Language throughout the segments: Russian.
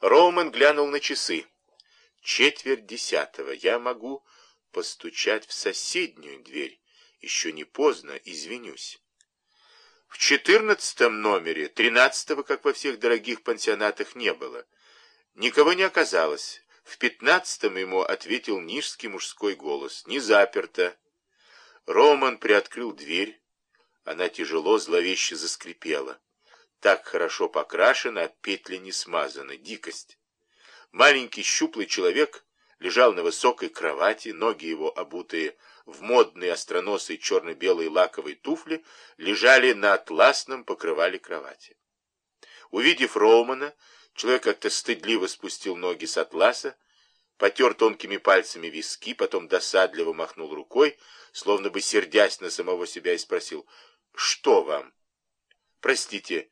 Роуман глянул на часы. Четверть десятого. Я могу постучать в соседнюю дверь. Еще не поздно, извинюсь. В четырнадцатом номере, тринадцатого, как во всех дорогих пансионатах, не было. Никого не оказалось. В пятнадцатом ему ответил нижский мужской голос. «Не заперто». Роман приоткрыл дверь. Она тяжело, зловеще заскрипела. Так хорошо покрашена, а петли не смазаны. Дикость. Маленький щуплый человек лежал на высокой кровати, ноги его, обутые в модные остроносые черно-белые лаковые туфли, лежали на атласном покрывале кровати. Увидев Роумана, человек как-то стыдливо спустил ноги с атласа, потер тонкими пальцами виски, потом досадливо махнул рукой, словно бы сердясь на самого себя, и спросил, «Что вам?» «Простите,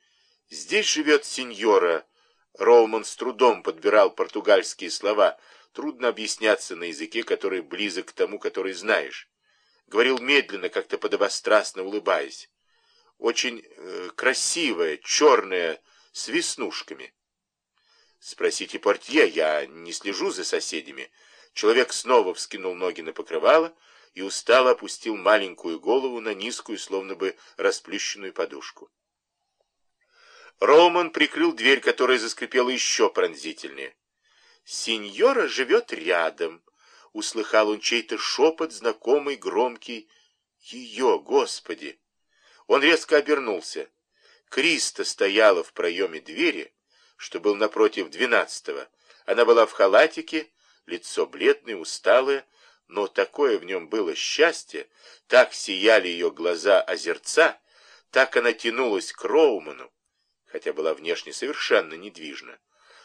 здесь живет сеньора...» Роуман с трудом подбирал португальские слова. Трудно объясняться на языке, который близок к тому, который знаешь. Говорил медленно, как-то подобострастно улыбаясь. Очень э, красивая, черная, с веснушками. Спросите портье, я не слежу за соседями. Человек снова вскинул ноги на покрывало и устало опустил маленькую голову на низкую, словно бы расплющенную подушку. Роман прикрыл дверь, которая заскрипела еще пронзительнее. «Сеньора живет рядом», — услыхал он чей-то шепот, знакомый, громкий. «Ее, Господи!» Он резко обернулся. Криста стояла в проеме двери, что был напротив двенадцатого. Она была в халатике, лицо бледное, усталое, но такое в нем было счастье, так сияли ее глаза озерца, так она тянулась к Роуману, хотя была внешне совершенно недвижна,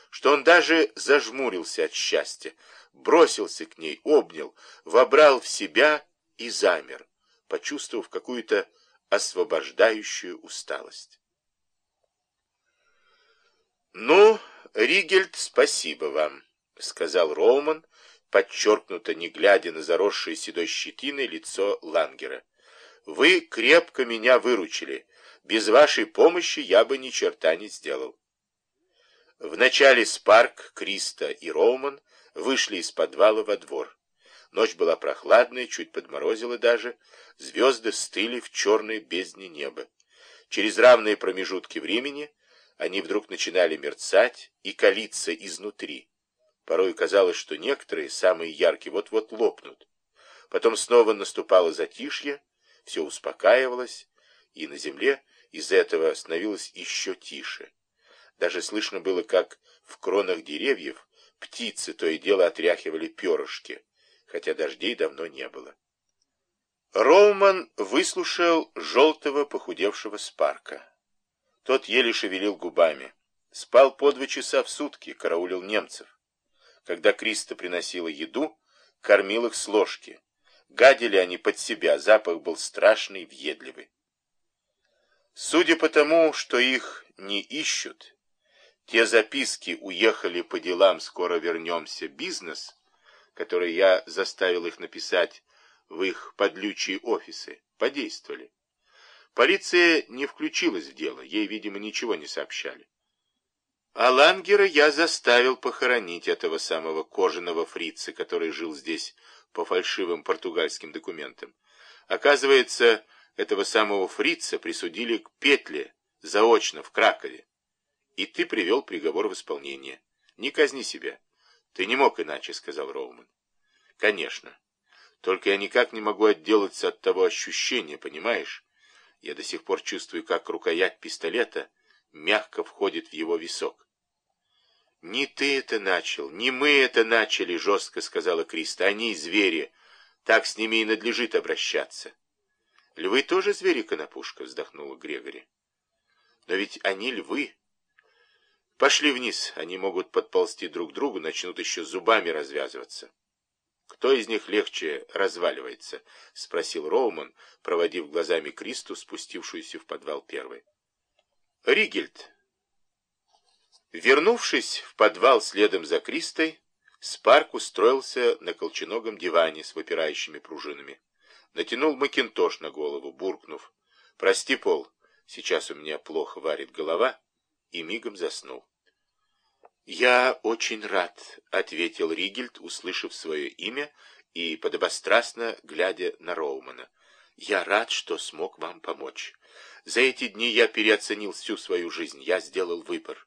что он даже зажмурился от счастья, бросился к ней, обнял, вобрал в себя и замер, почувствовав какую-то освобождающую усталость. «Ну, Ригельд, спасибо вам», — сказал Роуман, подчеркнуто не глядя на заросшее седой щетиной лицо Лангера. «Вы крепко меня выручили. Без вашей помощи я бы ни черта не сделал». Вначале Спарк, Криста и Роуман вышли из подвала во двор. Ночь была прохладная, чуть подморозила даже, звезды стыли в черной бездне неба. Через равные промежутки времени они вдруг начинали мерцать и калиться изнутри. Порой казалось, что некоторые, самые яркие, вот-вот лопнут. Потом снова наступало затишье, все успокаивалось, и на земле из этого становилось еще тише. Даже слышно было, как в кронах деревьев птицы то и дело отряхивали перышки, хотя дождей давно не было. Роуман выслушал желтого похудевшего Спарка. Тот еле шевелил губами. Спал по два часа в сутки, караулил немцев. Когда Криста приносила еду, кормил их с ложки. Гадили они под себя, запах был страшный, въедливый. Судя по тому, что их не ищут, те записки «Уехали по делам, скоро вернемся. Бизнес», которые я заставил их написать в их подлючие офисы, подействовали. Полиция не включилась в дело, ей, видимо, ничего не сообщали. А Лангера я заставил похоронить этого самого кожаного фрица, который жил здесь по фальшивым португальским документам. Оказывается, этого самого фрица присудили к петле заочно в Кракове. И ты привел приговор в исполнение. Не казни себя. Ты не мог иначе, сказал Роуман. Конечно. Только я никак не могу отделаться от того ощущения, понимаешь? Я до сих пор чувствую, как рукоять пистолета мягко входит в его висок. «Не ты это начал, не мы это начали», — жестко сказала Криста. «Они звери. Так с ними и надлежит обращаться». «Львы тоже звери, Конопушка», — вздохнула Грегори. «Но ведь они львы». «Пошли вниз, они могут подползти друг к другу, начнут еще зубами развязываться». «Кто из них легче разваливается?» — спросил Роуман, проводив глазами Кристу, спустившуюся в подвал первой. «Ригельд». Вернувшись в подвал следом за Кристой, Спарк устроился на колченогом диване с выпирающими пружинами. Натянул макинтош на голову, буркнув. «Прости, Пол, сейчас у меня плохо варит голова», и мигом заснул. «Я очень рад», — ответил Ригельд, услышав свое имя и подобострастно глядя на Роумана. «Я рад, что смог вам помочь. За эти дни я переоценил всю свою жизнь, я сделал выбор.